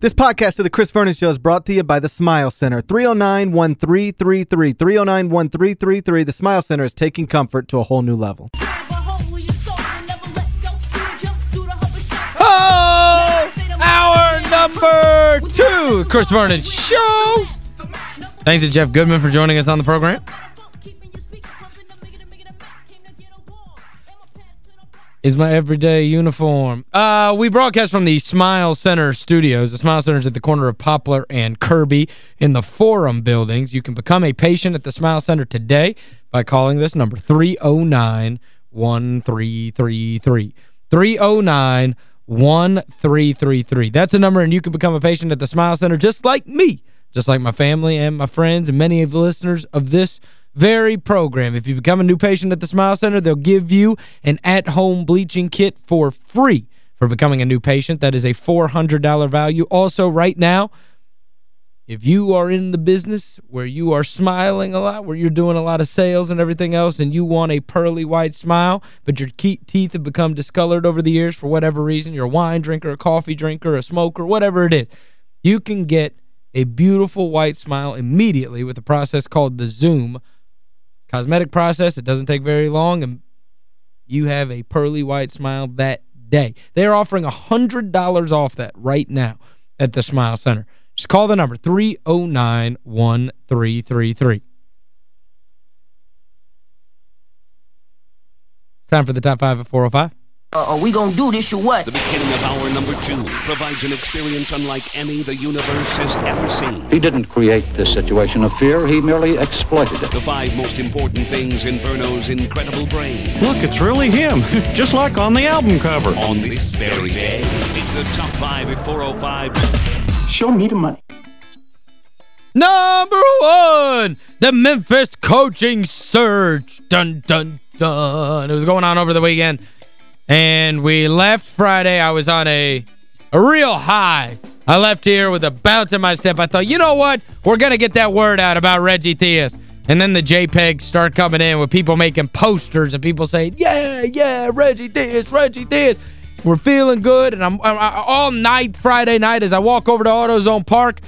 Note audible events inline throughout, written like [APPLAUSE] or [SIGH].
This podcast of the Chris Vernon Show is brought to you by the Smile Center. 309-1333. 309-1333. The Smile Center is taking comfort to a whole new level. Oh! Hour number two, Chris Vernon Show. Thanks to Jeff Goodman for joining us on the program. Is my everyday uniform. Uh, we broadcast from the Smile Center studios. The Smile Center is at the corner of Poplar and Kirby in the Forum buildings. You can become a patient at the Smile Center today by calling this number 309-1333. 309-1333. That's a number and you can become a patient at the Smile Center just like me, just like my family and my friends and many of the listeners of this very program. If you become a new patient at the Smile Center, they'll give you an at-home bleaching kit for free for becoming a new patient. That is a $400 value. Also, right now, if you are in the business where you are smiling a lot, where you're doing a lot of sales and everything else, and you want a pearly white smile, but your teeth have become discolored over the years for whatever reason, you're a wine drinker, a coffee drinker, a smoker, whatever it is, you can get a beautiful white smile immediately with a process called the Zoom cosmetic process. It doesn't take very long, and you have a pearly white smile that day. They're offering $100 off that right now at the Smile Center. Just call the number, 309-1333. Time for the top five at 405. Uh, are we gonna do this or what? The beginning of hour number two provides an experience unlike any the universe has ever seen. He didn't create this situation of fear, he merely exploited it. The five most important things in Verno's incredible brain. Look, it's really him, [LAUGHS] just like on the album cover. On this very day, it's the top five at 405. Show me the money. Number one, the Memphis coaching surge. Dun, dun, dun. It was going on over the weekend. And we left Friday. I was on a, a real high. I left here with a bounce in my step. I thought, you know what? We're going to get that word out about Reggie Theus. And then the JPEGs start coming in with people making posters and people saying, yeah, yeah, Reggie Theus, Reggie Theus. We're feeling good. And I'm, I'm all night Friday night as I walk over to AutoZone Park,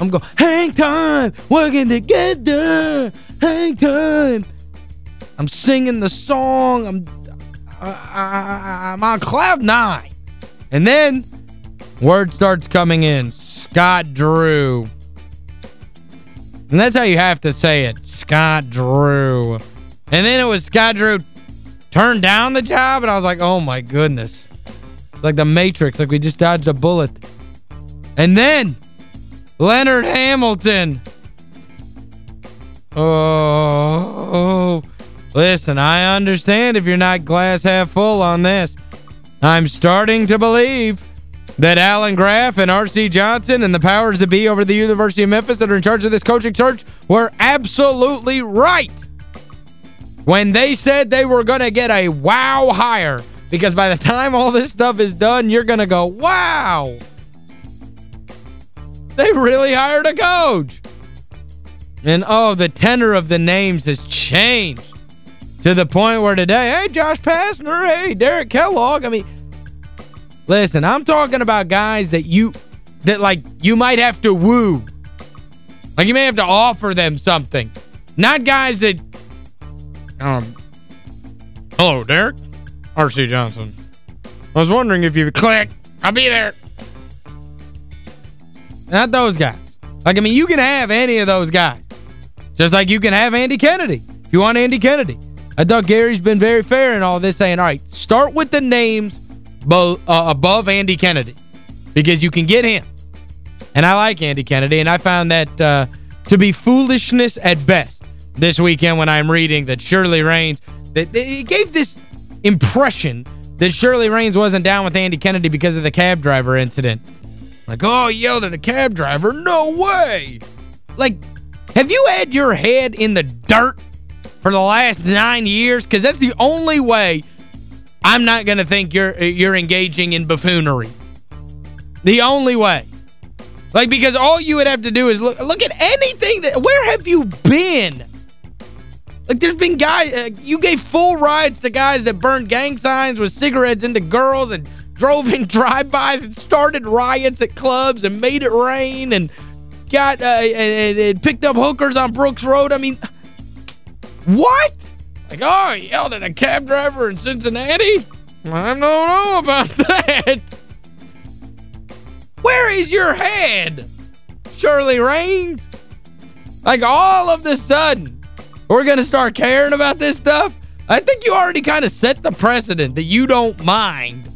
I'm going, hang time, working together, hang time. I'm singing the song. I'm Uh, uh, uh, I, am on cloud nine. And then word starts coming in. Scott Drew. And that's how you have to say it. Scott Drew. And then it was Scott Drew turned down the job, and I was like, oh, my goodness. like the Matrix, like we just dodged a bullet. And then Leonard Hamilton. Oh, Oh, oh. Listen, I understand if you're not glass half full on this. I'm starting to believe that Alan Graf and R.C. Johnson and the powers that be over the University of Memphis that are in charge of this coaching search were absolutely right when they said they were going to get a wow hire because by the time all this stuff is done, you're going to go, wow, they really hired a coach. And, oh, the tenor of the names has changed to the point where today, hey, Josh Pastner, hey, Derek Kellogg. I mean, listen, I'm talking about guys that you, that like, you might have to woo. Like, you may have to offer them something. Not guys that, um, hello, Derek. R.C. Johnson. I was wondering if you click. I'll be there. Not those guys. Like, I mean, you can have any of those guys. Just like you can have Andy Kennedy. If you want Andy Kennedy. I thought Gary's been very fair in all this, saying, all right, start with the names uh, above Andy Kennedy because you can get him. And I like Andy Kennedy, and I found that uh, to be foolishness at best this weekend when I'm reading that Shirley Raines, that it gave this impression that Shirley Raines wasn't down with Andy Kennedy because of the cab driver incident. Like, oh, he yelled at a cab driver. No way! Like, have you had your head in the dirt for the last nine years? Because that's the only way I'm not going to think you're you're engaging in buffoonery. The only way. Like, because all you would have to do is look look at anything that... Where have you been? Like, there's been guys... Uh, you gave full rides to guys that burned gang signs with cigarettes into girls and drove in [LAUGHS] drive-bys and started riots at clubs and made it rain and got uh, and, and picked up hookers on Brooks Road. I mean, what? Like, oh, he yelled at a cab driver in Cincinnati? I don't know about [LAUGHS] that. Where is your head? Shirley Raines? Like, all of the sudden, we're going to start caring about this stuff? I think you already kind of set the precedent that you don't mind.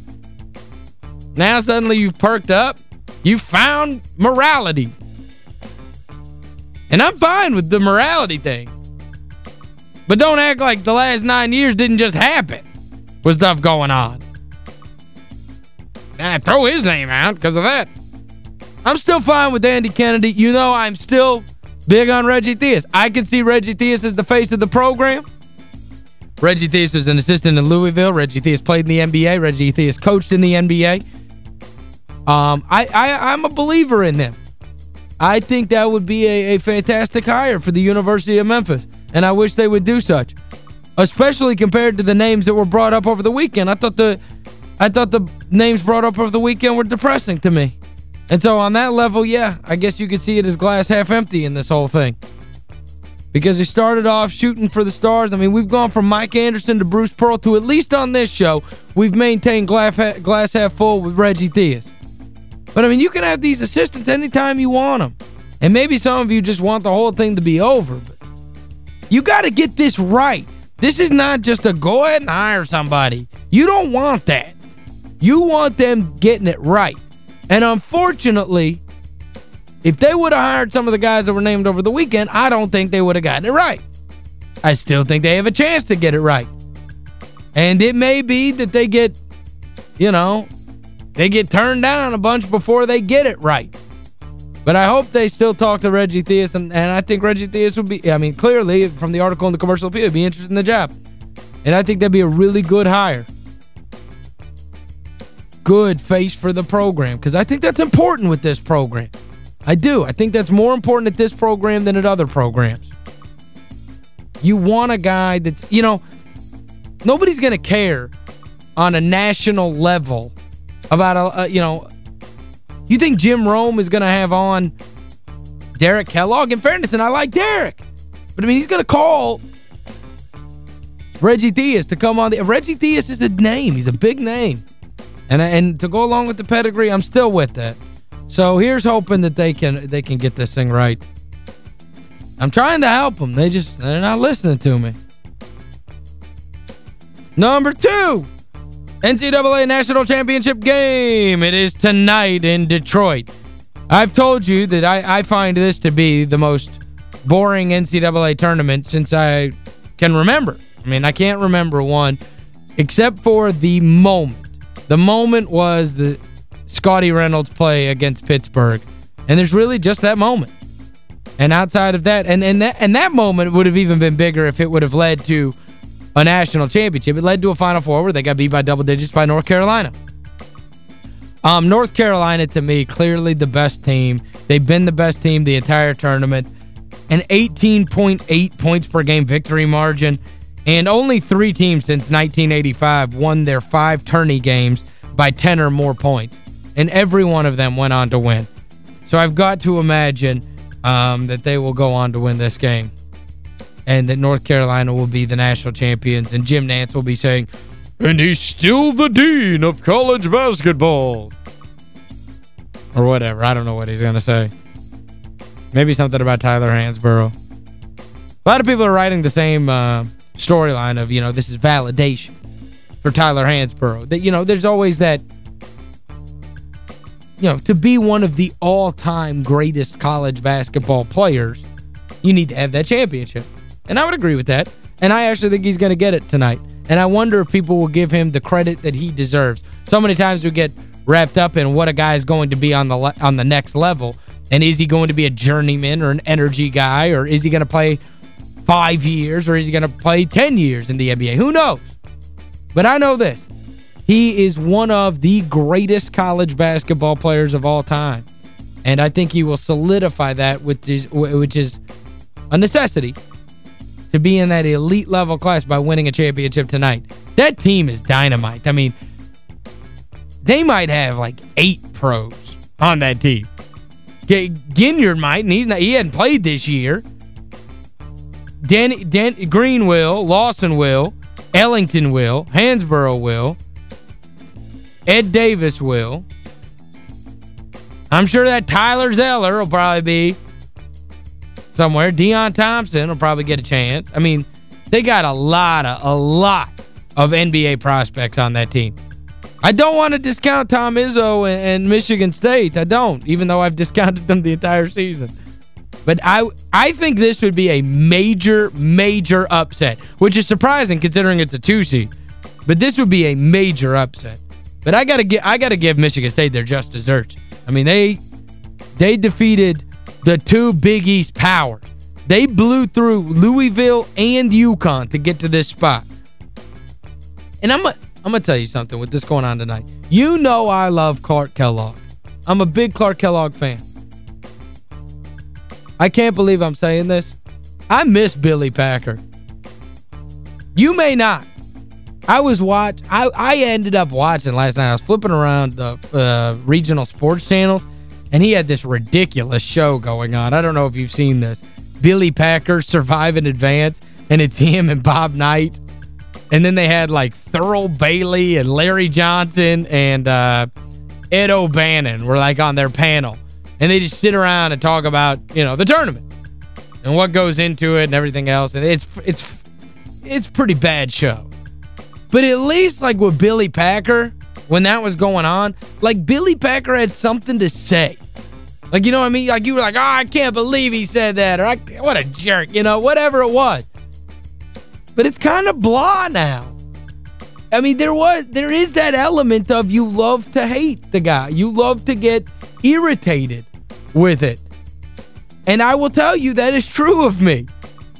Now suddenly you've perked up. You found morality. And I'm fine with the morality thing. But don't act like the last nine years didn't just happen with stuff going on. Nah, throw his name out because of that. I'm still fine with Andy Kennedy. You know I'm still big on Reggie Theus. I can see Reggie Theus as the face of the program. Reggie Theus was an assistant in Louisville. Reggie Theus played in the NBA. Reggie Theus coached in the NBA. Um, I, I, I'm a believer in them. I think that would be a, a fantastic hire for the University of Memphis, and I wish they would do such. Especially compared to the names that were brought up over the weekend. I thought the I thought the names brought up over the weekend were depressing to me. And so on that level, yeah, I guess you could see it as glass half empty in this whole thing. Because he started off shooting for the stars. I mean, we've gone from Mike Anderson to Bruce Pearl to at least on this show, we've maintained glass, half, glass half full with Reggie Theus. But, I mean, you can have these assistants anytime you want them. And maybe some of you just want the whole thing to be over. You got to get this right. This is not just a go ahead and hire somebody. You don't want that. You want them getting it right. And unfortunately, if they would have hired some of the guys that were named over the weekend, I don't think they would have gotten it right. I still think they have a chance to get it right. And it may be that they get, you know, they get turned down a bunch before they get it right. But I hope they still talk to Reggie Theus, and, and I think Reggie Theus would be, I mean, clearly, from the article in the Commercial Appeal, be interested in the job. And I think that'd be a really good hire. Good face for the program, because I think that's important with this program. I do. I think that's more important at this program than at other programs. You want a guy that's, you know, nobody's going to care on a national level about, a, a, you know, you think Jim Rome is going to have on Derek Kellogg? In fairness, and I like Derek. But, I mean, he's going to call Reggie Theus to come on. the Reggie Theus is a name. He's a big name. And and to go along with the pedigree, I'm still with that. So here's hoping that they can they can get this thing right. I'm trying to help them. They just they're not listening to me. Number two. NCAA National Championship game. It is tonight in Detroit. I've told you that I, I find this to be the most boring NCAA tournament since I can remember. I mean, I can't remember one except for the moment. The moment was the Scottie Reynolds play against Pittsburgh. And there's really just that moment. And outside of that, and, and, that, and that moment would have even been bigger if it would have led to a national championship. It led to a Final Four where they got beat by double digits by North Carolina. Um, North Carolina, to me, clearly the best team. They've been the best team the entire tournament. An 18.8 points per game victory margin. And only three teams since 1985 won their five tourney games by 10 or more points. And every one of them went on to win. So I've got to imagine um, that they will go on to win this game and that North Carolina will be the national champions. And Jim Nantz will be saying, and he's still the dean of college basketball. Or whatever. I don't know what he's going to say. Maybe something about Tyler Hansbrough. A lot of people are writing the same uh, storyline of, you know, this is validation for Tyler Hansbrough. That, you know, there's always that, you know, to be one of the all-time greatest college basketball players, you need to have that championship. And I would agree with that. And I actually think he's going to get it tonight. And I wonder if people will give him the credit that he deserves. So many times we get wrapped up in what a guy is going to be on the on the next level. And is he going to be a journeyman or an energy guy? Or is he going to play five years? Or is he going to play 10 years in the NBA? Who knows? But I know this. He is one of the greatest college basketball players of all time. And I think he will solidify that, is, which is a necessity to be in that elite level class by winning a championship tonight. That team is dynamite. I mean, they might have like eight pros on that team. G Ginyard might, and he's not, he hadn't played this year. Danny, Dan, Green will, Lawson will, Ellington will, Hansbrough will, Ed Davis will. I'm sure that Tyler Zeller will probably be somewhere. Deon Thompson will probably get a chance. I mean, they got a lot of, a lot of NBA prospects on that team. I don't want to discount Tom Izzo and, and Michigan State. I don't, even though I've [LAUGHS] discounted them the entire season. But I I think this would be a major, major upset, which is surprising considering it's a two seed. But this would be a major upset. But I got to get I got to give Michigan State their just desserts. I mean, they they defeated the two Big East powers. They blew through Louisville and UConn to get to this spot. And I'm a, I'm going to tell you something with this going on tonight. You know I love Clark Kellogg. I'm a big Clark Kellogg fan. I can't believe I'm saying this. I miss Billy Packer. You may not. I was watch I I ended up watching last night. I was flipping around the uh, regional sports channels and he had this ridiculous show going on. I don't know if you've seen this. Billy Packer Survive in Advance and it's him and Bob Knight. And then they had like Thurl Bailey and Larry Johnson and uh, Ed O'Bannon were like on their panel. And they just sit around and talk about, you know, the tournament and what goes into it and everything else. And it's it's it's pretty bad show. But at least, like, with Billy Packer, when that was going on, like, Billy Packer had something to say. Like, you know what I mean? Like, you were like, oh, I can't believe he said that. Or, what a jerk. You know, whatever it was. But it's kind of blah now. I mean, there was there is that element of you love to hate the guy. You love to get irritated with it. And I will tell you that is true of me.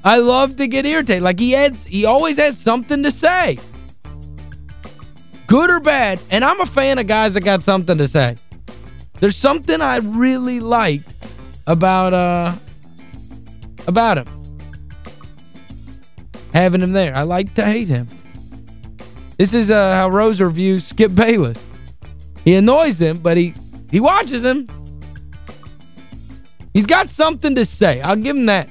I love to get irritated. Like he had he always has something to say good or bad, and I'm a fan of guys that got something to say. There's something I really liked about uh about him. Having him there. I like to hate him. This is uh, how Rose reviews Skip Bayless. He annoys him, but he he watches him. He's got something to say. I'll give him that.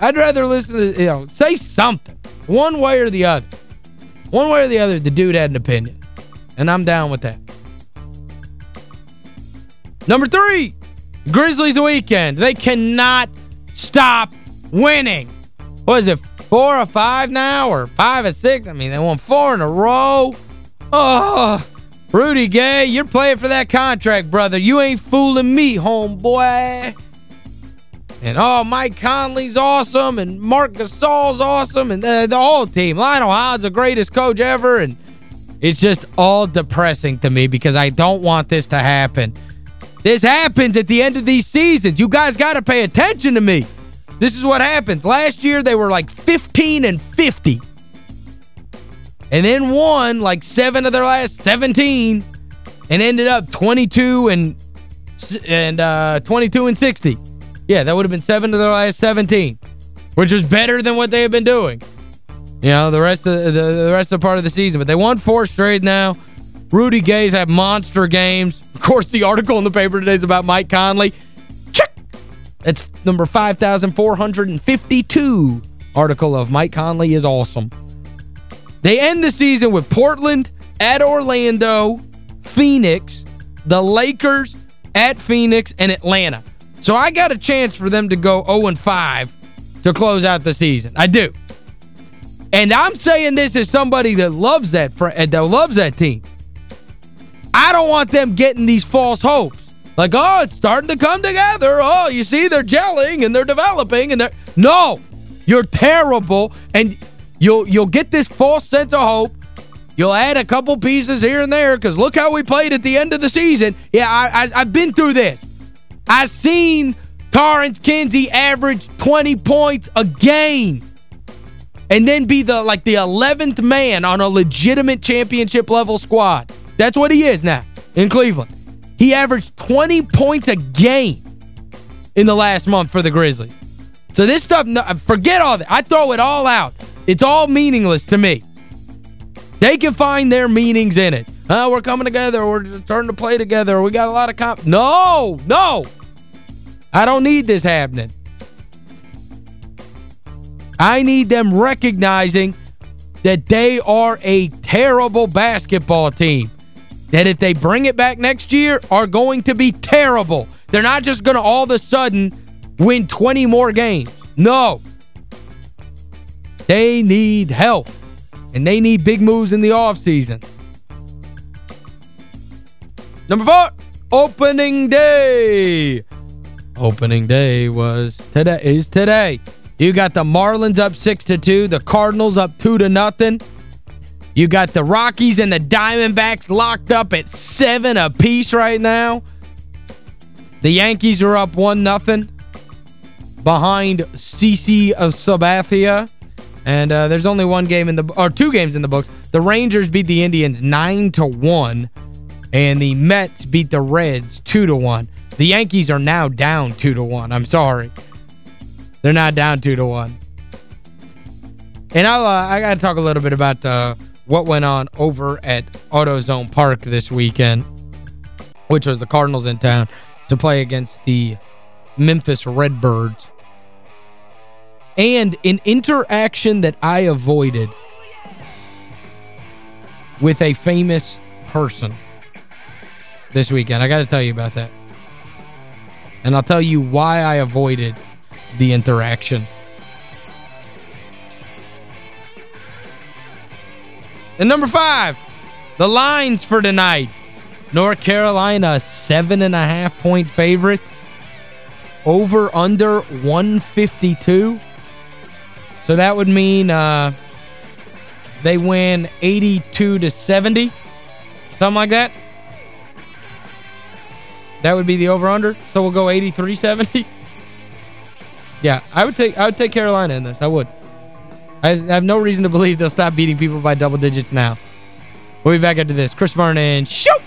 I'd rather listen to, you know, say something. One way or the other. One way or the other, the dude had an opinion. And I'm down with that. Number three, Grizzlies weekend. They cannot stop winning. What is it, four or five now? Or five or six? I mean, they won four in a row. Oh, Rudy Gay, you're playing for that contract, brother. You ain't fooling me, homeboy. And, oh, Mike Conley's awesome, and Marc Gasol's awesome, and the, the whole team. Lionel Hollins, the greatest coach ever, and it's just all depressing to me because I don't want this to happen. This happens at the end of these seasons. You guys got to pay attention to me. This is what happens. Last year, they were like 15 and 50. And then won like seven of their last 17 and ended up 22 and and uh, 22 and 60. Yeah, that would have been seven of their last 17, which was better than what they have been doing. You know, the rest of the, the rest of the part of the season. But they won four straight now. Rudy Gay's had monster games. Of course, the article in the paper today is about Mike Conley. Check! That's number 5,452 article of Mike Conley is awesome. They end the season with Portland at Orlando, Phoenix, the Lakers at Phoenix, and Atlanta. So I got a chance for them to go 0-5 to close out the season. I do. And I'm saying this as somebody that loves that uh, that loves that team. I don't want them getting these false hopes. Like, oh, it's starting to come together. Oh, you see, they're gelling and they're developing and they're... No! You're terrible and you'll you'll get this false sense of hope. You'll add a couple pieces here and there because look how we played at the end of the season. Yeah, I, I, I've been through this. I've seen Tarence Kinsey average 20 points a game and then be the like the 11th man on a legitimate championship level squad. That's what he is now in Cleveland. He averaged 20 points a game in the last month for the Grizzlies. So this stuff, forget all that. I throw it all out. It's all meaningless to me. They can find their meanings in it. oh, we're coming together, we're starting to play together, we got a lot of comp... No! No! I don't need this happening. I need them recognizing that they are a terrible basketball team. That if they bring it back next year, are going to be terrible. They're not just going to all of a sudden win 20 more games. No. They need help. And they need big moves in the offseason. Number four, opening day. Opening day was today is today. You got the Marlins up 6 to 2, the Cardinals up 2 to nothing. You got the Rockies and the Diamondbacks locked up at 7 apiece right now. The Yankees are up 1 nothing behind CC of Sabathia. And uh, there's only one game in the or two games in the books. The Rangers beat the Indians 9 to 1 and the Mets beat the Reds 2 to 1. The Yankees are now down 2 to 1. I'm sorry. They're not down 2 to 1. And I'll, uh, I got to talk a little bit about uh, what went on over at AutoZone Park this weekend, which was the Cardinals in town to play against the Memphis Redbirds. And an interaction that I avoided with a famous person this weekend. I got to tell you about that. And I'll tell you why I avoided the interaction. And number five, the lines for tonight. North Carolina, seven and a half point favorite. Over under 152. So that would mean uh, they win 82 to 70. Something like that. That would be the over-under. So we'll go 83-70. [LAUGHS] yeah, I would take I would take Carolina in this. I would. I have no reason to believe they'll stop beating people by double digits now. We'll be back after this. Chris Vernon, shoot!